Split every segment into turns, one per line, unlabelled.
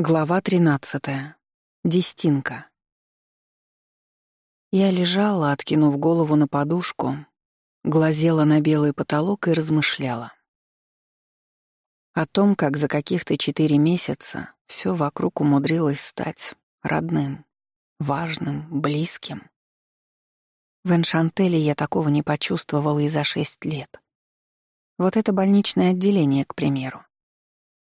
Глава 13. Дестинка. Я лежала, откинув голову на подушку, глазела на белый потолок и размышляла. О том, как за каких-то четыре месяца все вокруг умудрилось стать родным, важным, близким. В Эншантеле я такого не почувствовала и за шесть лет. Вот это больничное отделение, к примеру.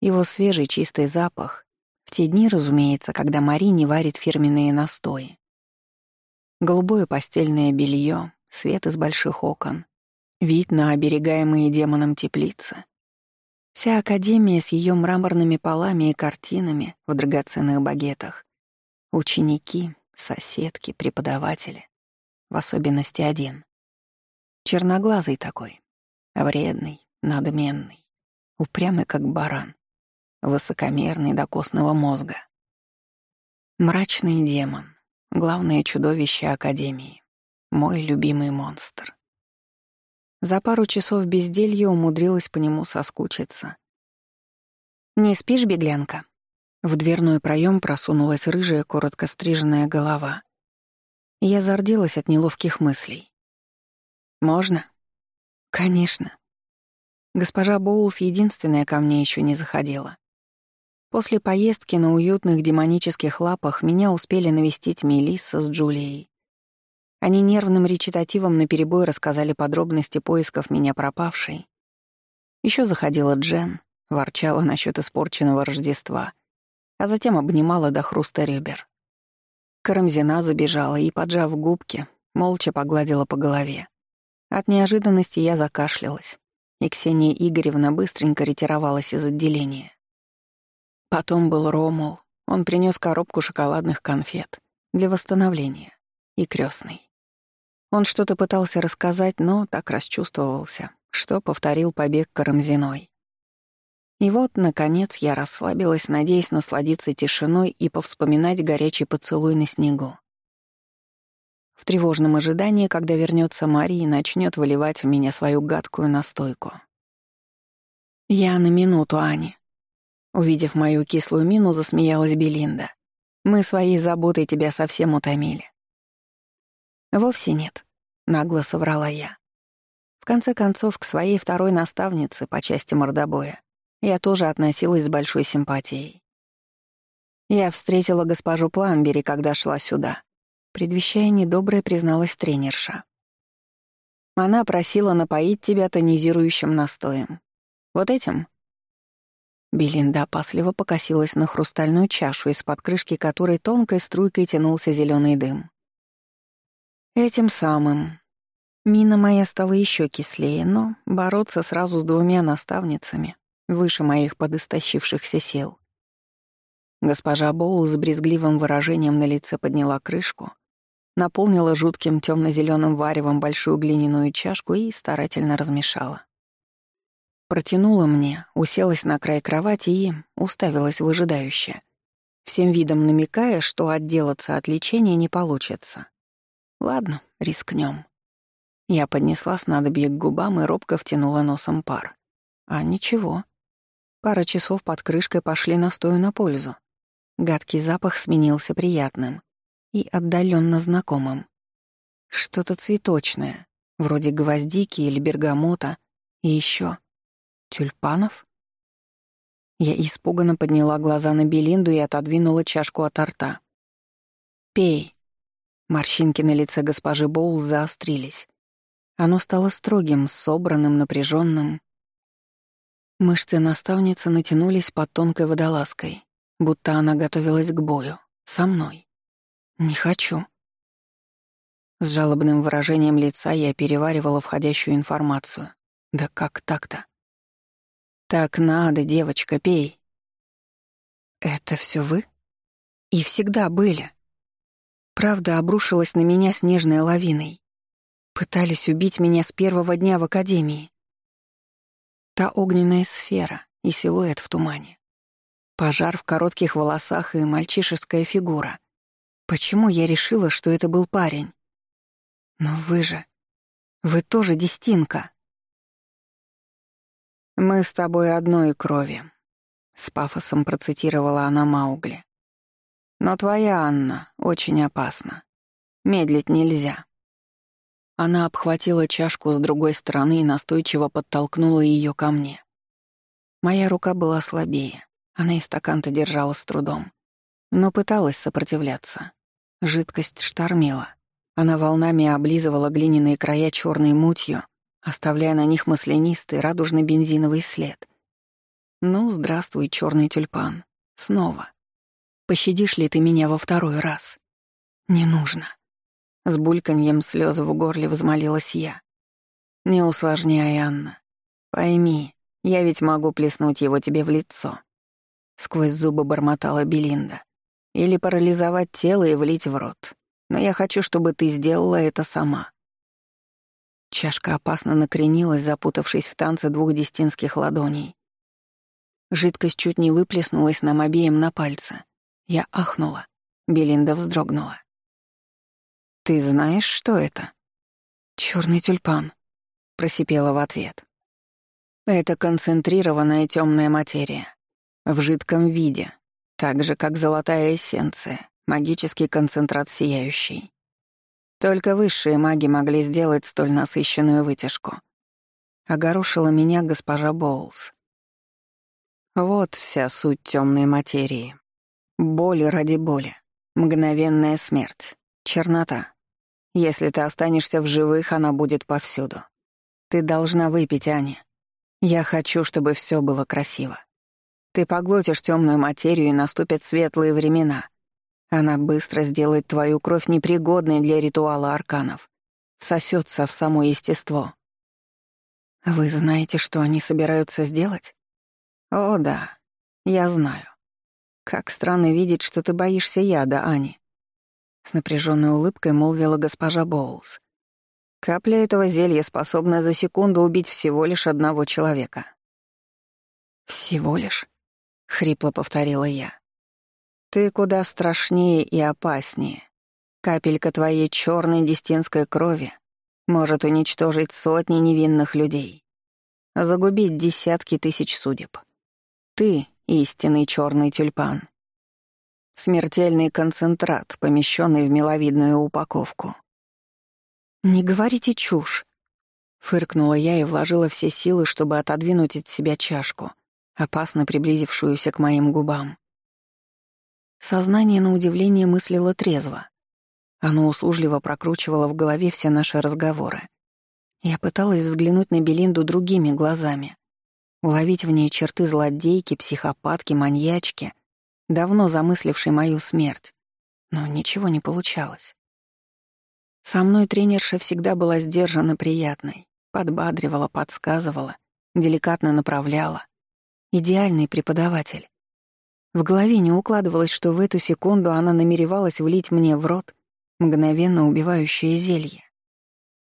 Его свежий чистый запах в те дни, разумеется, когда Мари не варит фирменные настои. Голубое постельное белье, свет из больших окон, вид на оберегаемые демоном теплицы. Вся академия с ее мраморными полами и картинами в драгоценных багетах. Ученики, соседки, преподаватели. В особенности один. Черноглазый такой, вредный, надменный, упрямый как баран высокомерный до костного мозга. Мрачный демон, главное чудовище Академии, мой любимый монстр. За пару часов безделья умудрилась по нему соскучиться. «Не спишь, беглянка?» В дверной проем просунулась рыжая, коротко стриженная голова. Я зарделась от неловких мыслей. «Можно?» «Конечно». Госпожа Боулс единственная ко мне еще не заходила. После поездки на уютных демонических лапах меня успели навестить Мелисса с Джулией. Они нервным речитативом наперебой рассказали подробности поисков меня пропавшей. Еще заходила Джен, ворчала насчет испорченного Рождества, а затем обнимала до хруста ребер. Карамзина забежала и, поджав губки, молча погладила по голове. От неожиданности я закашлялась, и Ксения Игоревна быстренько ретировалась из отделения. Потом был Ромул. Он принес коробку шоколадных конфет для восстановления и крестный. Он что-то пытался рассказать, но так расчувствовался, что повторил побег Карамзиной. И вот, наконец, я расслабилась, надеясь насладиться тишиной и повспоминать горячий поцелуй на снегу. В тревожном ожидании, когда вернется Мария и начнет выливать в меня свою гадкую настойку. «Я на минуту, Аня», Увидев мою кислую мину, засмеялась Белинда. «Мы своей заботой тебя совсем утомили». «Вовсе нет», — нагло соврала я. В конце концов, к своей второй наставнице по части мордобоя я тоже относилась с большой симпатией. Я встретила госпожу Пламбери, когда шла сюда. Предвещая недоброе, призналась тренерша. Она просила напоить тебя тонизирующим настоем. Вот этим? Белинда опасливо покосилась на хрустальную чашу, из-под крышки которой тонкой струйкой тянулся зеленый дым. Этим самым. Мина моя стала еще кислее, но бороться сразу с двумя наставницами, выше моих подыстощившихся сил. Госпожа Боул с брезгливым выражением на лице подняла крышку, наполнила жутким темно-зеленым варевом большую глиняную чашку и старательно размешала. Протянула мне, уселась на край кровати и уставилась выжидающе, всем видом намекая, что отделаться от лечения не получится. Ладно, рискнем. Я поднесла снадобье к губам и робко втянула носом пар. А ничего. Пара часов под крышкой пошли настою на пользу. Гадкий запах сменился приятным и отдаленно знакомым. Что-то цветочное, вроде гвоздики или бергамота, и еще Тюльпанов? Я испуганно подняла глаза на Белинду и отодвинула чашку от рта. «Пей». Морщинки на лице госпожи Боул заострились. Оно стало строгим, собранным, напряженным. Мышцы наставницы натянулись под тонкой водолазкой, будто она готовилась к бою. Со мной. «Не хочу». С жалобным выражением лица я переваривала входящую информацию. Да как так-то? «Так надо, девочка, пей». «Это все вы?» «И всегда были». Правда обрушилась на меня снежной лавиной. Пытались убить меня с первого дня в академии. Та огненная сфера и силуэт в тумане. Пожар в коротких волосах и мальчишеская фигура. Почему я решила, что это был парень? Но вы же... Вы тоже дестинка. «Мы с тобой одной крови», С пафосом процитировала она Маугли. «Но твоя Анна очень опасна. Медлить нельзя». Она обхватила чашку с другой стороны и настойчиво подтолкнула ее ко мне. Моя рука была слабее, она и стакан-то держала с трудом, но пыталась сопротивляться. Жидкость штормила. Она волнами облизывала глиняные края черной мутью, оставляя на них маслянистый радужно-бензиновый след. «Ну, здравствуй, черный тюльпан. Снова. Пощадишь ли ты меня во второй раз?» «Не нужно». С бульканьем слез в горле взмолилась я. «Не усложняй, Анна. Пойми, я ведь могу плеснуть его тебе в лицо». Сквозь зубы бормотала Белинда. «Или парализовать тело и влить в рот. Но я хочу, чтобы ты сделала это сама». Чашка опасно накренилась, запутавшись в танце двух дестинских ладоней. Жидкость чуть не выплеснулась нам обеим на пальцы. Я ахнула. Белинда вздрогнула. «Ты знаешь, что это?» Черный тюльпан», — просипела в ответ. «Это концентрированная темная материя. В жидком виде, так же, как золотая эссенция, магический концентрат сияющий. Только высшие маги могли сделать столь насыщенную вытяжку. Огорошила меня госпожа Боулс. Вот вся суть темной материи. Боль ради боли. Мгновенная смерть. Чернота. Если ты останешься в живых, она будет повсюду. Ты должна выпить, Аня. Я хочу, чтобы все было красиво. Ты поглотишь темную материю, и наступят светлые времена. Она быстро сделает твою кровь непригодной для ритуала арканов. Всосется в само естество. Вы знаете, что они собираются сделать? О, да, я знаю. Как странно видеть, что ты боишься яда, Ани. С напряженной улыбкой молвила госпожа Боулс. Капля этого зелья способна за секунду убить всего лишь одного человека. «Всего лишь?» — хрипло повторила я. «Ты куда страшнее и опаснее. Капелька твоей черной дестинской крови может уничтожить сотни невинных людей, загубить десятки тысяч судеб. Ты — истинный черный тюльпан. Смертельный концентрат, помещенный в миловидную упаковку. «Не говорите чушь», — фыркнула я и вложила все силы, чтобы отодвинуть от себя чашку, опасно приблизившуюся к моим губам. Сознание, на удивление, мыслило трезво. Оно услужливо прокручивало в голове все наши разговоры. Я пыталась взглянуть на Белинду другими глазами, уловить в ней черты злодейки, психопатки, маньячки, давно замыслившей мою смерть. Но ничего не получалось. Со мной тренерша всегда была сдержанно приятной, подбадривала, подсказывала, деликатно направляла. Идеальный преподаватель. В голове не укладывалось, что в эту секунду она намеревалась влить мне в рот мгновенно убивающее зелье.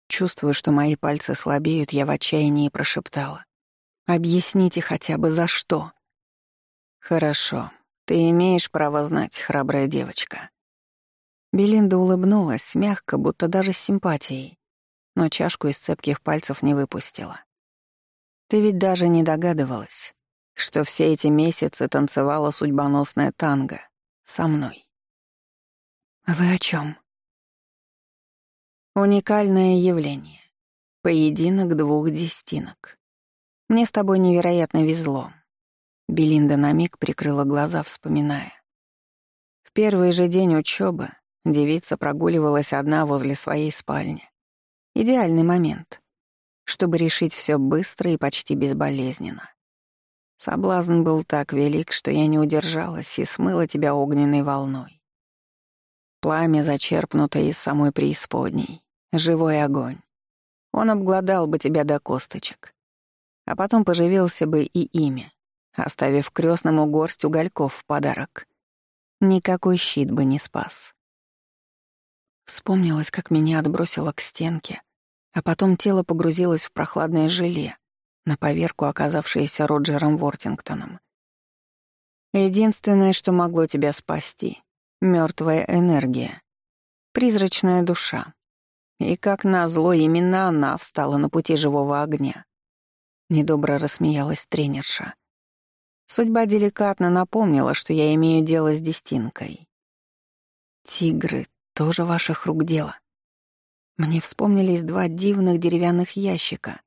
Чувствуя, что мои пальцы слабеют, я в отчаянии прошептала. Объясните хотя бы за что. Хорошо. Ты имеешь право знать, храбрая девочка. Белинда улыбнулась, мягко, будто даже с симпатией, но чашку из цепких пальцев не выпустила. Ты ведь даже не догадывалась, что все эти месяцы танцевала судьбоносная танго со мной. Вы о чем? Уникальное явление. Поединок двух десятинок. Мне с тобой невероятно везло. Белинда на миг прикрыла глаза, вспоминая. В первый же день учебы девица прогуливалась одна возле своей спальни. Идеальный момент, чтобы решить все быстро и почти безболезненно. Соблазн был так велик, что я не удержалась и смыла тебя огненной волной. Пламя, зачерпнутое из самой преисподней, живой огонь. Он обглодал бы тебя до косточек а потом поживился бы и ими, оставив крестному горсть угольков в подарок. Никакой щит бы не спас. Вспомнилось, как меня отбросило к стенке, а потом тело погрузилось в прохладное желе, на поверку оказавшееся Роджером Вортингтоном. Единственное, что могло тебя спасти — мертвая энергия, призрачная душа. И как назло, именно она встала на пути живого огня. Недобро рассмеялась тренерша. Судьба деликатно напомнила, что я имею дело с дестинкой. Тигры — тоже ваших рук дело. Мне вспомнились два дивных деревянных ящика,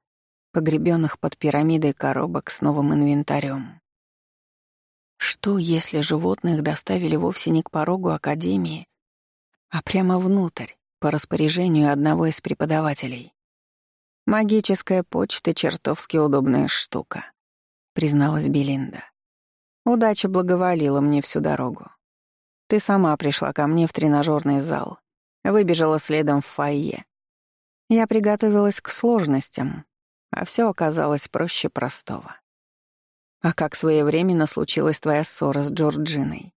погребенных под пирамидой коробок с новым инвентарем. Что, если животных доставили вовсе не к порогу Академии, а прямо внутрь, по распоряжению одного из преподавателей? «Магическая почта — чертовски удобная штука», — призналась Белинда. Удача благоволила мне всю дорогу. Ты сама пришла ко мне в тренажерный зал, выбежала следом в фойе. Я приготовилась к сложностям, а все оказалось проще простого. А как своевременно случилась твоя ссора с Джорджиной?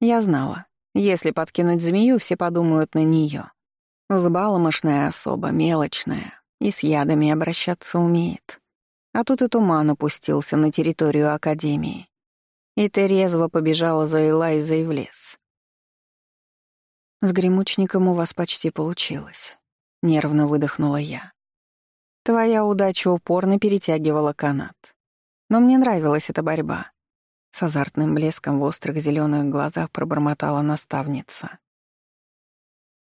Я знала, если подкинуть змею, все подумают на нее. Взбаломошная особа, мелочная, и с ядами обращаться умеет. А тут и туман опустился на территорию Академии. И ты резво побежала за Элайзой в лес. С гремучником у вас почти получилось. Нервно выдохнула я. Твоя удача упорно перетягивала канат. Но мне нравилась эта борьба. С азартным блеском в острых зеленых глазах пробормотала наставница.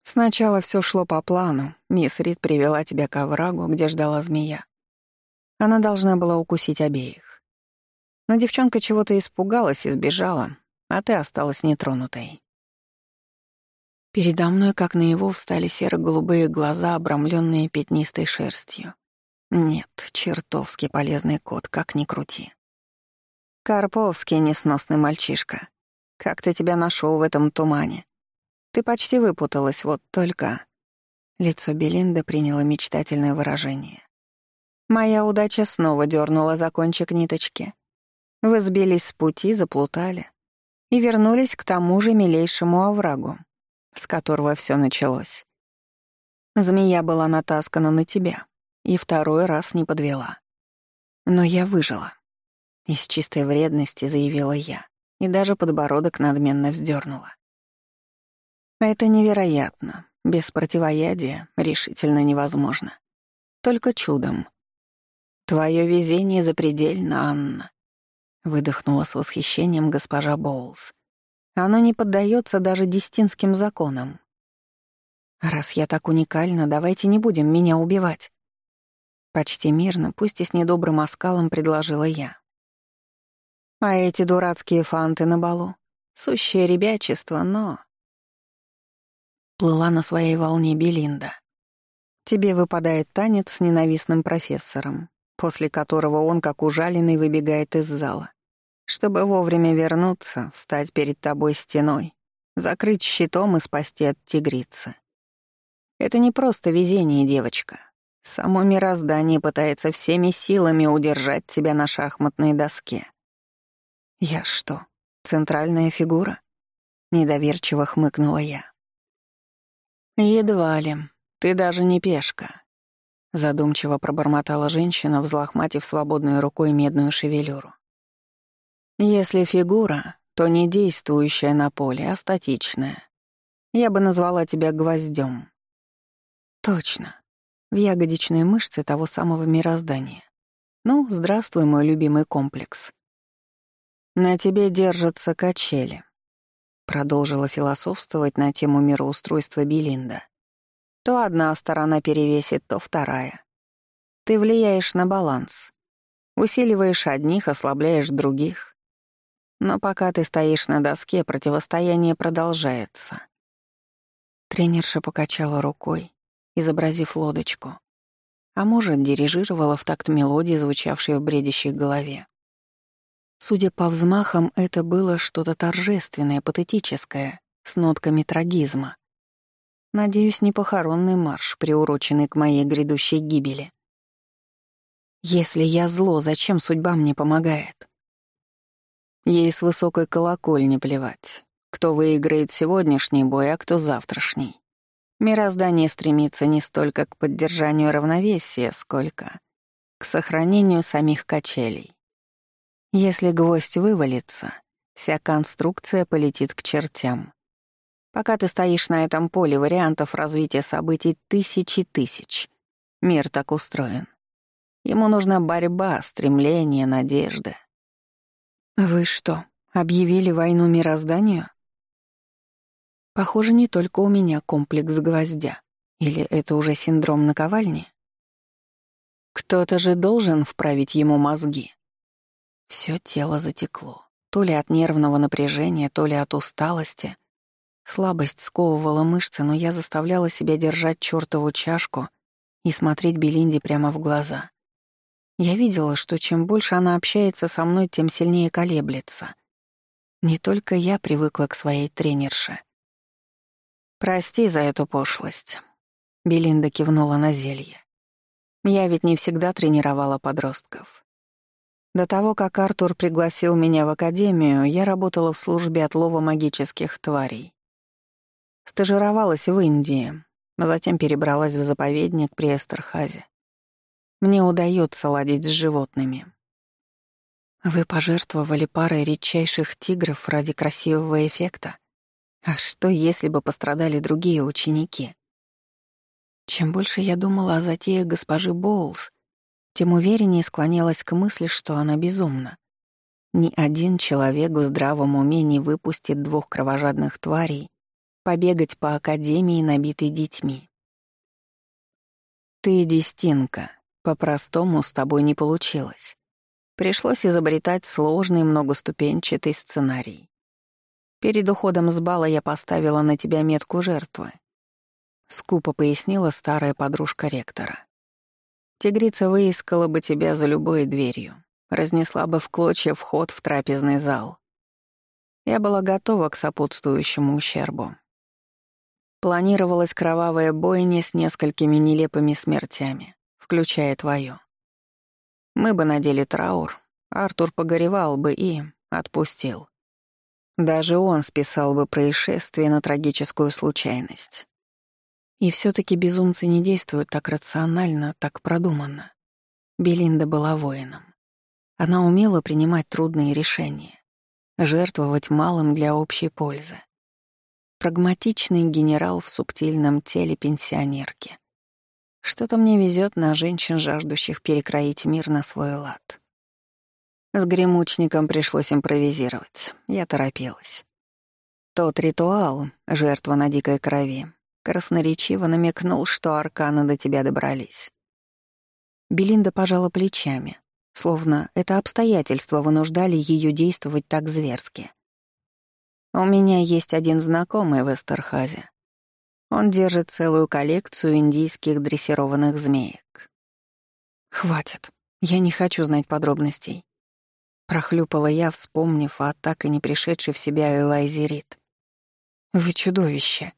Сначала все шло по плану. Мисс Рид привела тебя к оврагу, где ждала змея. Она должна была укусить обеих. Но девчонка чего-то испугалась и сбежала, а ты осталась нетронутой. Передо мной, как на его, встали серо-голубые глаза, обрамленные пятнистой шерстью. Нет, чертовски полезный кот, как ни крути. Карповский несносный мальчишка. Как ты тебя нашел в этом тумане? Ты почти выпуталась, вот только... Лицо Белинды приняло мечтательное выражение. Моя удача снова дернула за кончик ниточки. Вы сбились с пути, заплутали и вернулись к тому же милейшему оврагу, с которого все началось. Змея была натаскана на тебя и второй раз не подвела. Но я выжила. Из чистой вредности заявила я и даже подбородок надменно вздернула. Это невероятно. Без противоядия решительно невозможно. Только чудом. Твое везение запредельно, Анна. Выдохнула с восхищением госпожа Боулс. Оно не поддается даже дестинским законам. Раз я так уникальна, давайте не будем меня убивать. Почти мирно, пусть и с недобрым оскалом, предложила я. А эти дурацкие фанты на балу — сущее ребячество, но... Плыла на своей волне Белинда. Тебе выпадает танец с ненавистным профессором, после которого он, как ужаленный, выбегает из зала чтобы вовремя вернуться, встать перед тобой стеной, закрыть щитом и спасти от тигрицы. Это не просто везение, девочка. Само мироздание пытается всеми силами удержать тебя на шахматной доске. Я что, центральная фигура? Недоверчиво хмыкнула я. Едва ли. Ты даже не пешка. Задумчиво пробормотала женщина, взлохматив свободной рукой медную шевелюру. Если фигура, то не действующая на поле, а статичная. Я бы назвала тебя гвоздем. Точно. В ягодичной мышце того самого мироздания. Ну, здравствуй, мой любимый комплекс. На тебе держатся качели. Продолжила философствовать на тему мироустройства Белинда. То одна сторона перевесит, то вторая. Ты влияешь на баланс. Усиливаешь одних, ослабляешь других. Но пока ты стоишь на доске, противостояние продолжается. Тренерша покачала рукой, изобразив лодочку. А может, дирижировала в такт мелодии, звучавшей в бредящей голове. Судя по взмахам, это было что-то торжественное, патетическое, с нотками трагизма. Надеюсь, не похоронный марш, приуроченный к моей грядущей гибели. Если я зло, зачем судьба мне помогает? Ей с высокой колокольни плевать, кто выиграет сегодняшний бой, а кто завтрашний. Мироздание стремится не столько к поддержанию равновесия, сколько к сохранению самих качелей. Если гвоздь вывалится, вся конструкция полетит к чертям. Пока ты стоишь на этом поле, вариантов развития событий тысячи тысяч. Мир так устроен. Ему нужна борьба, стремление, надежда. «Вы что, объявили войну мирозданию?» Похоже, не только у меня комплекс гвоздя. Или это уже синдром наковальни? Кто-то же должен вправить ему мозги. Всё тело затекло. То ли от нервного напряжения, то ли от усталости. Слабость сковывала мышцы, но я заставляла себя держать чёртову чашку и смотреть Белинде прямо в глаза. Я видела, что чем больше она общается со мной, тем сильнее колеблется. Не только я привыкла к своей тренерше. «Прости за эту пошлость», — Белинда кивнула на зелье. «Я ведь не всегда тренировала подростков. До того, как Артур пригласил меня в академию, я работала в службе отлова магических тварей. Стажировалась в Индии, а затем перебралась в заповедник при Эстерхазе. Мне удается ладить с животными. Вы пожертвовали парой редчайших тигров ради красивого эффекта? А что, если бы пострадали другие ученики? Чем больше я думала о затеях госпожи Боулс, тем увереннее склонялась к мысли, что она безумна. Ни один человек в здравом уме не выпустит двух кровожадных тварей побегать по академии, набитой детьми. Ты дестинка, по-простому с тобой не получилось. Пришлось изобретать сложный многоступенчатый сценарий. Перед уходом с бала я поставила на тебя метку жертвы. Скупо пояснила старая подружка ректора. Тигрица выискала бы тебя за любой дверью, разнесла бы в клочья вход в трапезный зал. Я была готова к сопутствующему ущербу. Планировалась кровавая бойня с несколькими нелепыми смертями, включая твою. Мы бы надели траур, Артур погоревал бы и отпустил. Даже он списал бы происшествие на трагическую случайность. И все таки безумцы не действуют так рационально, так продуманно. Белинда была воином. Она умела принимать трудные решения, жертвовать малым для общей пользы. Прагматичный генерал в субтильном теле пенсионерки. Что-то мне везет на женщин, жаждущих перекроить мир на свой лад. С гремучником пришлось импровизировать. Я торопилась. Тот ритуал, жертва на дикой крови, красноречиво намекнул, что арканы до тебя добрались. Белинда пожала плечами, словно это обстоятельства вынуждали ее действовать так зверски. «У меня есть один знакомый в Эстерхазе. Он держит целую коллекцию индийских дрессированных змеек». «Хватит. Я не хочу знать подробностей. Прохлюпала я, вспомнив о так и не пришедшей в себя Элайзе Рид. «Вы чудовище!»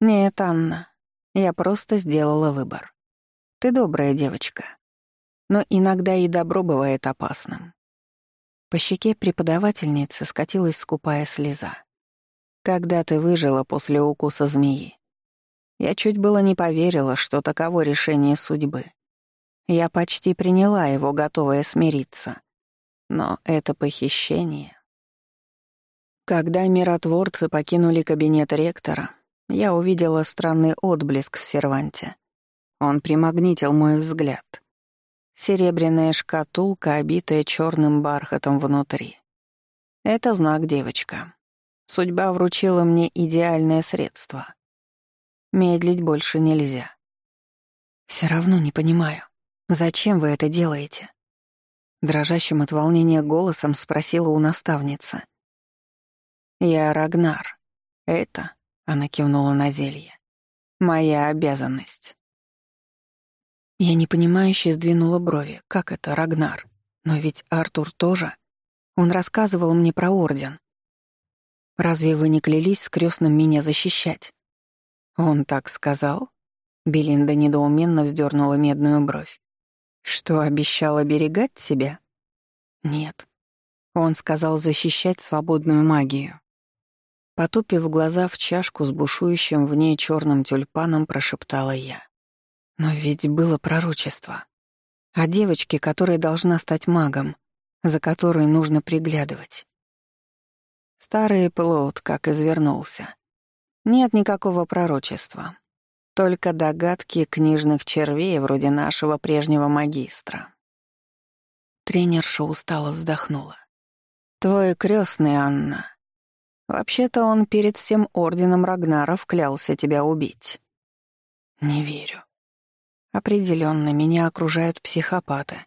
«Нет, Анна, я просто сделала выбор. Ты добрая девочка. Но иногда и добро бывает опасным». По щеке преподавательницы скатилась скупая слеза. «Когда ты выжила после укуса змеи, я чуть было не поверила, что таково решение судьбы. Я почти приняла его, готовая смириться. Но это похищение. Когда миротворцы покинули кабинет ректора, я увидела странный отблеск в серванте. Он примагнитил мой взгляд. Серебряная шкатулка, обитая черным бархатом внутри. Это знак, девочка. Судьба вручила мне идеальное средство. Медлить больше нельзя. Все равно не понимаю, зачем вы это делаете? Дрожащим от волнения голосом спросила у наставницы. «Я Рагнар. Это...» — она кивнула на зелье. «Моя обязанность». Я непонимающе сдвинула брови. Как это, Рагнар? Но ведь Артур тоже. Он рассказывал мне про Орден. Разве вы не клялись с крестным меня защищать? Он так сказал? Белинда недоуменно вздернула медную бровь. Что, обещал оберегать себя? Нет. Он сказал защищать свободную магию. Потупив глаза в чашку с бушующим в ней черным тюльпаном, прошептала я. Но ведь было пророчество. О девочке, которая должна стать магом, за которой нужно приглядывать. Старый плод как извернулся. Нет никакого пророчества. Только догадки книжных червей вроде нашего прежнего магистра. Тренерша устало вздохнула. «Твой крестный, Анна. Вообще-то он перед всем орденом Рагнаров клялся тебя убить». «Не верю. Определенно меня окружают психопаты.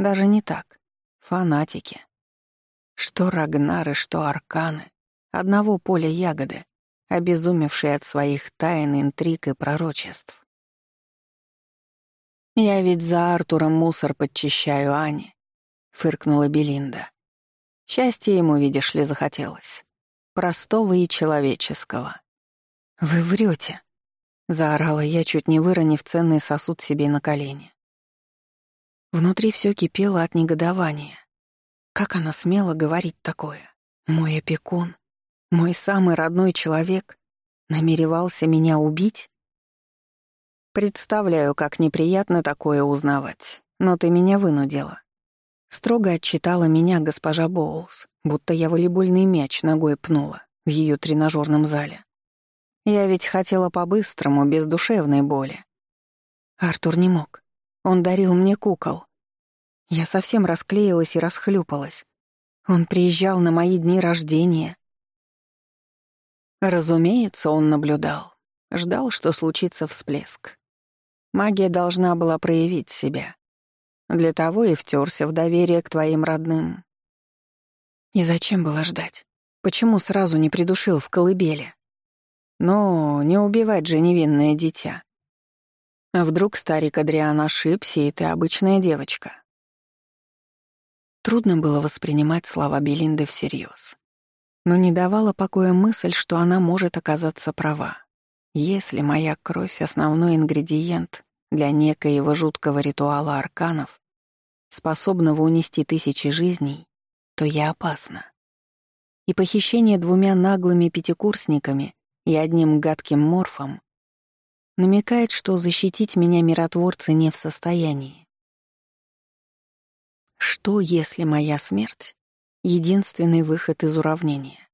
Даже не так. Фанатики. Что Рагнары, что Арканы. Одного поля ягоды, обезумевшие от своих тайн, интриг и пророчеств. «Я ведь за Артуром мусор подчищаю Ане», — фыркнула Белинда. Счастье ему, видишь ли, захотелось. Простого и человеческого. «Вы врете, заорала я, чуть не выронив ценный сосуд себе на колени. Внутри все кипело от негодования. Как она смела говорить такое? Мой опекун, мой самый родной человек, намеревался меня убить? Представляю, как неприятно такое узнавать, но ты меня вынудила. Строго отчитала меня госпожа Боулс, будто я волейбольный мяч ногой пнула в ее тренажерном зале. Я ведь хотела по-быстрому, без душевной боли. Артур не мог. Он дарил мне кукол. Я совсем расклеилась и расхлюпалась. Он приезжал на мои дни рождения. Разумеется, он наблюдал. Ждал, что случится всплеск. Магия должна была проявить себя. Для того и втерся в доверие к твоим родным. И зачем было ждать? Почему сразу не придушил в колыбели? Ну, не убивать же невинное дитя. А вдруг старик Адриан ошибся, и ты обычная девочка? Трудно было воспринимать слова Белинды всерьез. Но не давала покоя мысль, что она может оказаться права. Если моя кровь — основной ингредиент для некоего жуткого ритуала арканов, способного унести тысячи жизней, то я опасна. И похищение двумя наглыми пятикурсниками и одним гадким морфом намекает, что защитить меня миротворцы не в состоянии. Что, если моя смерть — единственный выход из уравнения?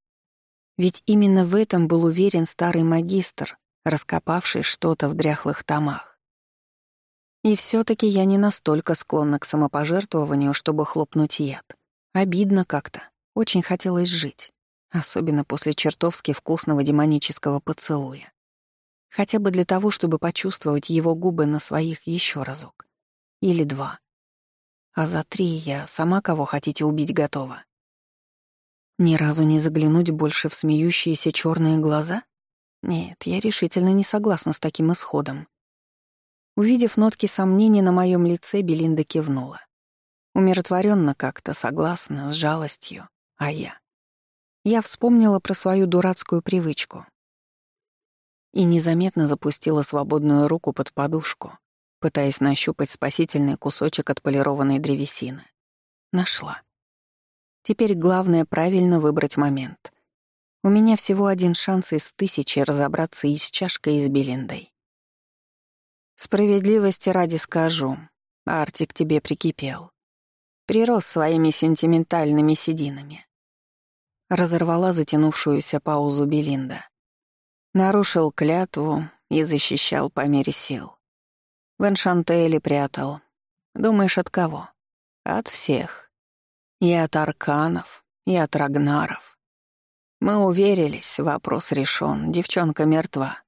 Ведь именно в этом был уверен старый магистр, раскопавший что-то в дряхлых томах. И все таки я не настолько склонна к самопожертвованию, чтобы хлопнуть яд. Обидно как-то. Очень хотелось жить. Особенно после чертовски вкусного демонического поцелуя. Хотя бы для того, чтобы почувствовать его губы на своих еще разок. Или два. А за три я сама кого хотите убить готова. Ни разу не заглянуть больше в смеющиеся черные глаза? Нет, я решительно не согласна с таким исходом. Увидев нотки сомнений на моем лице, Белинда кивнула. Умиротворенно как-то, согласно, с жалостью. А я? Я вспомнила про свою дурацкую привычку. И незаметно запустила свободную руку под подушку, пытаясь нащупать спасительный кусочек отполированной древесины. Нашла. Теперь главное правильно выбрать момент. У меня всего один шанс из тысячи разобраться и с чашкой, и с Белиндой. Справедливости ради скажу, Артик тебе прикипел. Прирос своими сентиментальными сединами. Разорвала затянувшуюся паузу Белинда. Нарушил клятву и защищал по мере сил. В Эншантеле прятал. Думаешь, от кого? От всех. И от арканов, и от рагнаров. Мы уверились, вопрос решен, девчонка мертва.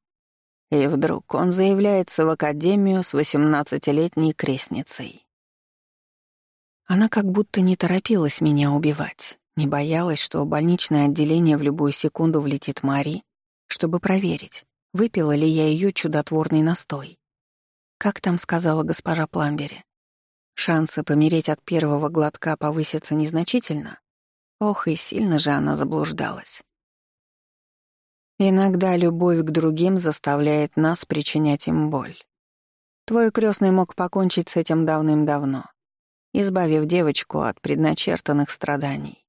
И вдруг он заявляется в академию с восемнадцатилетней крестницей. Она как будто не торопилась меня убивать, не боялась, что больничное отделение в любую секунду влетит Мари, чтобы проверить, выпила ли я ее чудотворный настой. Как там сказала госпожа Пламбери? Шансы помереть от первого глотка повысятся незначительно? Ох, и сильно же она заблуждалась. Иногда любовь к другим заставляет нас причинять им боль. Твой крестный мог покончить с этим давным-давно, избавив девочку от предначертанных страданий.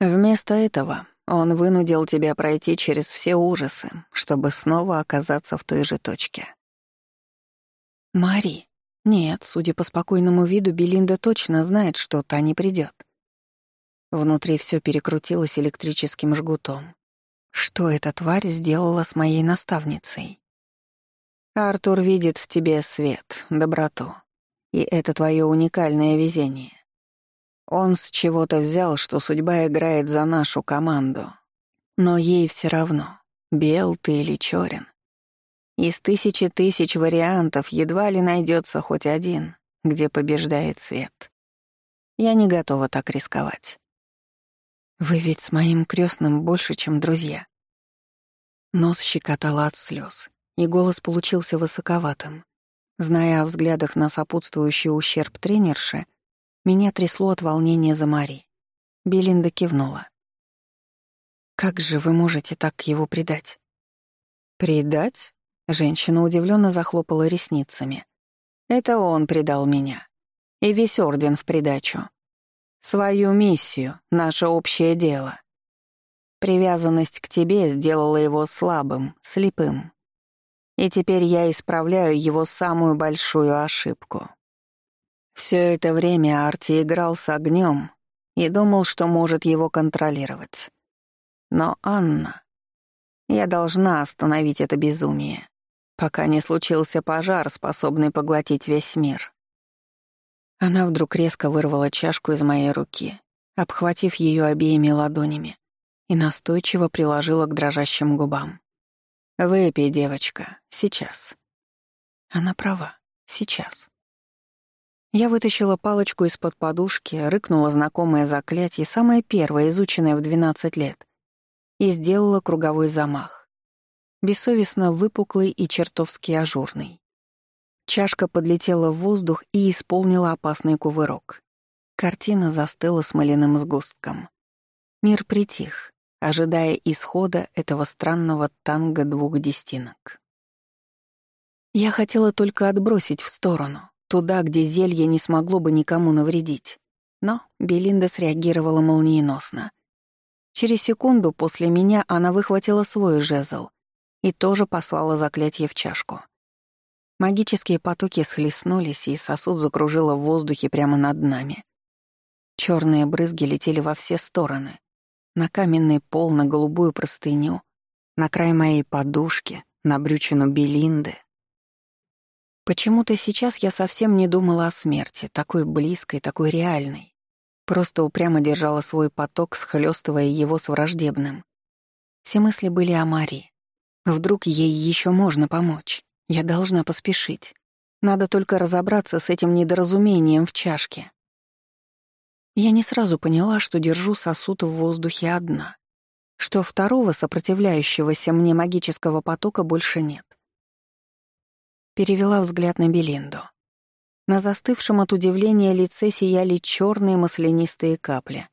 Вместо этого он вынудил тебя пройти через все ужасы, чтобы снова оказаться в той же точке. Мари. Нет, судя по спокойному виду, Белинда точно знает, что та не придет. Внутри все перекрутилось электрическим жгутом. Что эта тварь сделала с моей наставницей? Артур видит в тебе свет, доброту. И это твое уникальное везение. Он с чего-то взял, что судьба играет за нашу команду. Но ей все равно, бел ты или черен. Из тысячи тысяч вариантов едва ли найдется хоть один, где побеждает свет. Я не готова так рисковать. Вы ведь с моим крестным больше, чем друзья. Нос щекотало от слез, и голос получился высоковатым. Зная о взглядах на сопутствующий ущерб тренерши, меня трясло от волнения за Мари. Белинда кивнула. «Как же вы можете так его предать?» «Предать?» — женщина удивленно захлопала ресницами. «Это он предал меня. И весь орден в придачу. Свою миссию, наше общее дело. Привязанность к тебе сделала его слабым, слепым. И теперь я исправляю его самую большую ошибку. Все это время Арти играл с огнем и думал, что может его контролировать. Но Анна... Я должна остановить это безумие, пока не случился пожар, способный поглотить весь мир. Она вдруг резко вырвала чашку из моей руки, обхватив ее обеими ладонями, и настойчиво приложила к дрожащим губам. «Выпей, девочка, сейчас». Она права, сейчас. Я вытащила палочку из-под подушки, рыкнула знакомое заклятие, самое первое, изученное в 12 лет, и сделала круговой замах. Бессовестно выпуклый и чертовски ажурный. Чашка подлетела в воздух и исполнила опасный кувырок. Картина застыла смоляным сгустком. Мир притих, ожидая исхода этого странного танго двух десятинок. Я хотела только отбросить в сторону, туда, где зелье не смогло бы никому навредить. Но Белинда среагировала молниеносно. Через секунду после меня она выхватила свой жезл и тоже послала заклятие в чашку. Магические потоки схлестнулись, и сосуд закружило в воздухе прямо над нами. Черные брызги летели во все стороны. На каменный пол, на голубую простыню, на край моей подушки, на брючину Белинды, Почему-то сейчас я совсем не думала о смерти, такой близкой, такой реальной. Просто упрямо держала свой поток, схлёстывая его с враждебным. Все мысли были о Мари. Вдруг ей еще можно помочь. Я должна поспешить. Надо только разобраться с этим недоразумением в чашке. Я не сразу поняла, что держу сосуд в воздухе одна, что второго сопротивляющегося мне магического потока больше нет. Перевела взгляд на Белинду. На застывшем от удивления лице сияли черные маслянистые капли.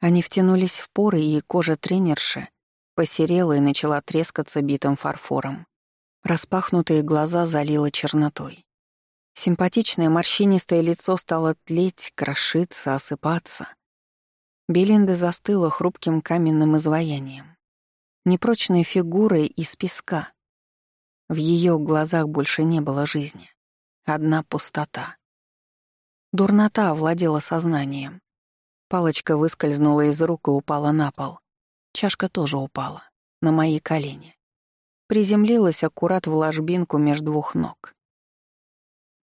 Они втянулись в поры, и кожа тренерши посерела и начала трескаться битым фарфором. Распахнутые глаза залило чернотой. Симпатичное морщинистое лицо стало тлеть, крошиться, осыпаться. Белинда застыла хрупким каменным изваянием. Непрочной фигурой из песка, в ее глазах больше не было жизни. Одна пустота. Дурнота овладела сознанием. Палочка выскользнула из рук и упала на пол. Чашка тоже упала. На мои колени. Приземлилась аккурат в ложбинку между двух ног.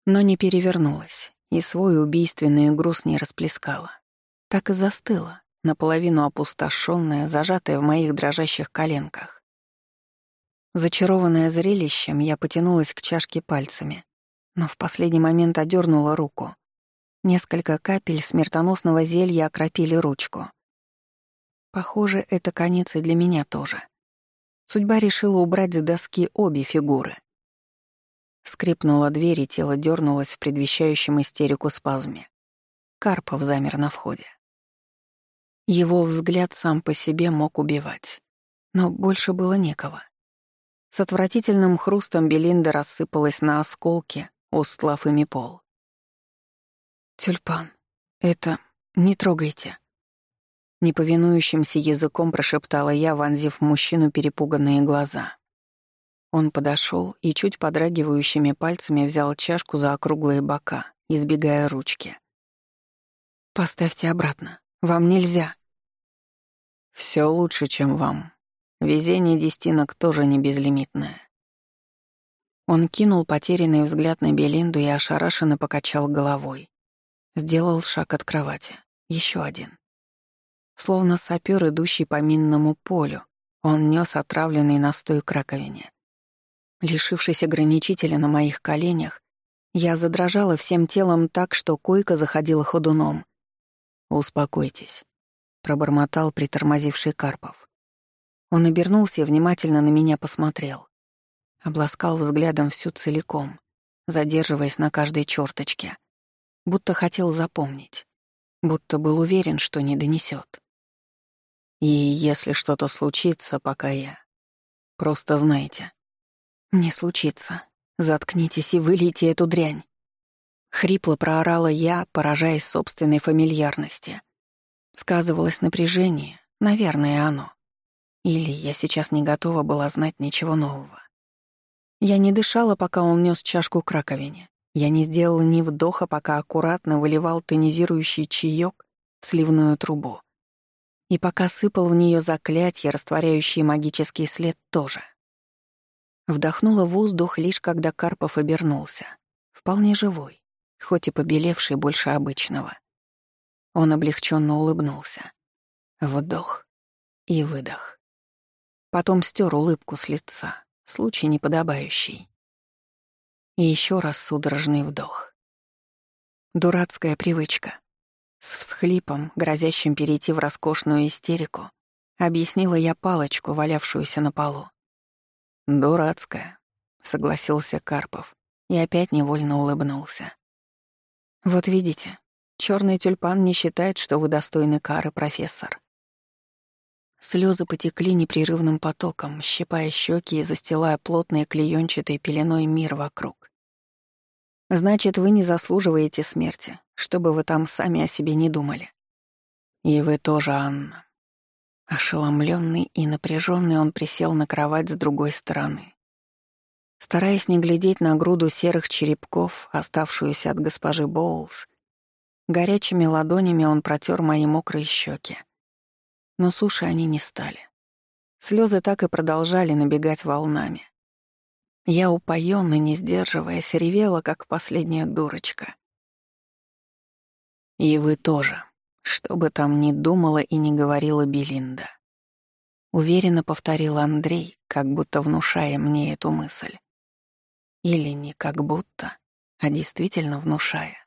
Но не перевернулась, и свой убийственный груз не расплескала. Так и застыла, наполовину опустошенная, зажатая в моих дрожащих коленках. Зачарованная зрелищем, я потянулась к чашке пальцами, но в последний момент одернула руку. Несколько капель смертоносного зелья окропили ручку. Похоже, это конец и для меня тоже. Судьба решила убрать с доски обе фигуры. Скрипнула дверь, и тело дернулось в предвещающем истерику спазме. Карпов замер на входе. Его взгляд сам по себе мог убивать. Но больше было некого. С отвратительным хрустом Белинда рассыпалась на осколки, устлав ими пол. «Тюльпан, это... не трогайте». Неповинующимся языком прошептала я, вонзив мужчину перепуганные глаза. Он подошел и чуть подрагивающими пальцами взял чашку за округлые бока, избегая ручки. «Поставьте обратно. Вам нельзя». Все лучше, чем вам», Везение десятинок тоже не безлимитное. Он кинул потерянный взгляд на Белинду и ошарашенно покачал головой. Сделал шаг от кровати. еще один. Словно сапер, идущий по минному полю, он нес отравленный настой к раковине. Лишившись ограничителя на моих коленях, я задрожала всем телом так, что койка заходила ходуном. «Успокойтесь», — пробормотал притормозивший Карпов. Он обернулся и внимательно на меня посмотрел. Обласкал взглядом всю целиком, задерживаясь на каждой черточке, будто хотел запомнить, будто был уверен, что не донесет. И если что-то случится, пока я... Просто знайте. Не случится. Заткнитесь и вылейте эту дрянь. Хрипло проорала я, поражаясь собственной фамильярности. Сказывалось напряжение, наверное, оно. Или я сейчас не готова была знать ничего нового. Я не дышала, пока он нес чашку к раковине. Я не сделала ни вдоха, пока аккуратно выливал тонизирующий чаек в сливную трубу. И пока сыпал в нее заклятие, растворяющие магический след, тоже. Вдохнула воздух лишь когда Карпов обернулся. Вполне живой, хоть и побелевший больше обычного. Он облегченно улыбнулся. Вдох и выдох. Потом стер улыбку с лица, случай неподобающий. И еще раз судорожный вдох. Дурацкая привычка. С всхлипом, грозящим перейти в роскошную истерику, объяснила я палочку, валявшуюся на полу. «Дурацкая», — согласился Карпов и опять невольно улыбнулся. «Вот видите, черный тюльпан не считает, что вы достойны кары, профессор». Слезы потекли непрерывным потоком, щипая щеки и застилая плотной клеенчатой пеленой мир вокруг. «Значит, вы не заслуживаете смерти, чтобы вы там сами о себе не думали. И вы тоже, Анна. Ошеломленный и напряженный он присел на кровать с другой стороны. Стараясь не глядеть на груду серых черепков, оставшуюся от госпожи Боулс, горячими ладонями он протер мои мокрые щеки. Но суши они не стали. Слезы так и продолжали набегать волнами. Я упоенно, не сдерживаясь, ревела, как последняя дурочка. «И вы тоже», что бы там ни думала и не говорила Белинда. Уверенно повторил Андрей, как будто внушая мне эту мысль. Или не как будто, а действительно внушая.